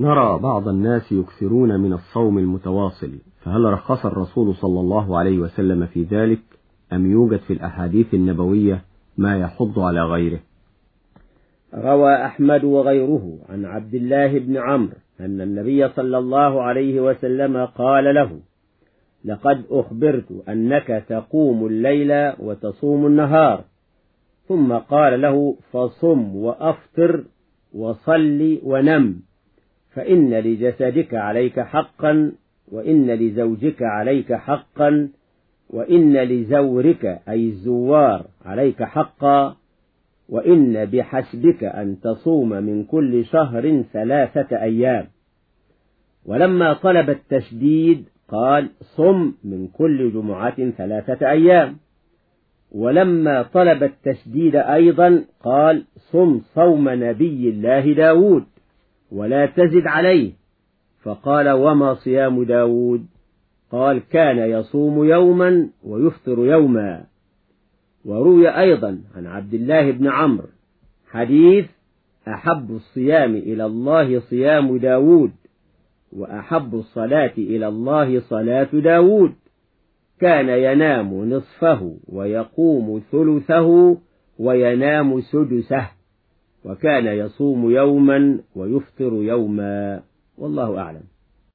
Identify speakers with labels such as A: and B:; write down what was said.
A: نرى بعض الناس يكثرون من الصوم المتواصل فهل رخص الرسول صلى الله عليه وسلم في ذلك؟ أم يوجد في الأحاديث النبوية ما يحض على غيره؟
B: روى أحمد وغيره عن عبد الله بن عمرو أن النبي صلى الله عليه وسلم قال له لقد أخبرت أنك تقوم الليل وتصوم النهار. ثم قال له فصم وأفطر وصل ونم. فإن لجسدك عليك حقا وإن لزوجك عليك حقا وإن لزورك أي الزوار عليك حقا وإن بحسبك أن تصوم من كل شهر ثلاثة أيام. ولما طلب التشديد قال صم من كل جمعة ثلاثة أيام. ولما طلب التشديد أيضا قال صم صوم نبي الله داود. ولا تزد عليه. فقال وما صيام داود؟ قال كان يصوم يوما ويفطر يوما. وروي أيضا عن عبد الله بن عمرو حديث أحب الصيام إلى الله صيام داود وأحب الصلاة إلى الله صلاة داود. كان ينام نصفه ويقوم ثلثه وينام سدسه. وكان يصوم يوما ويفطر يوما والله أعلم.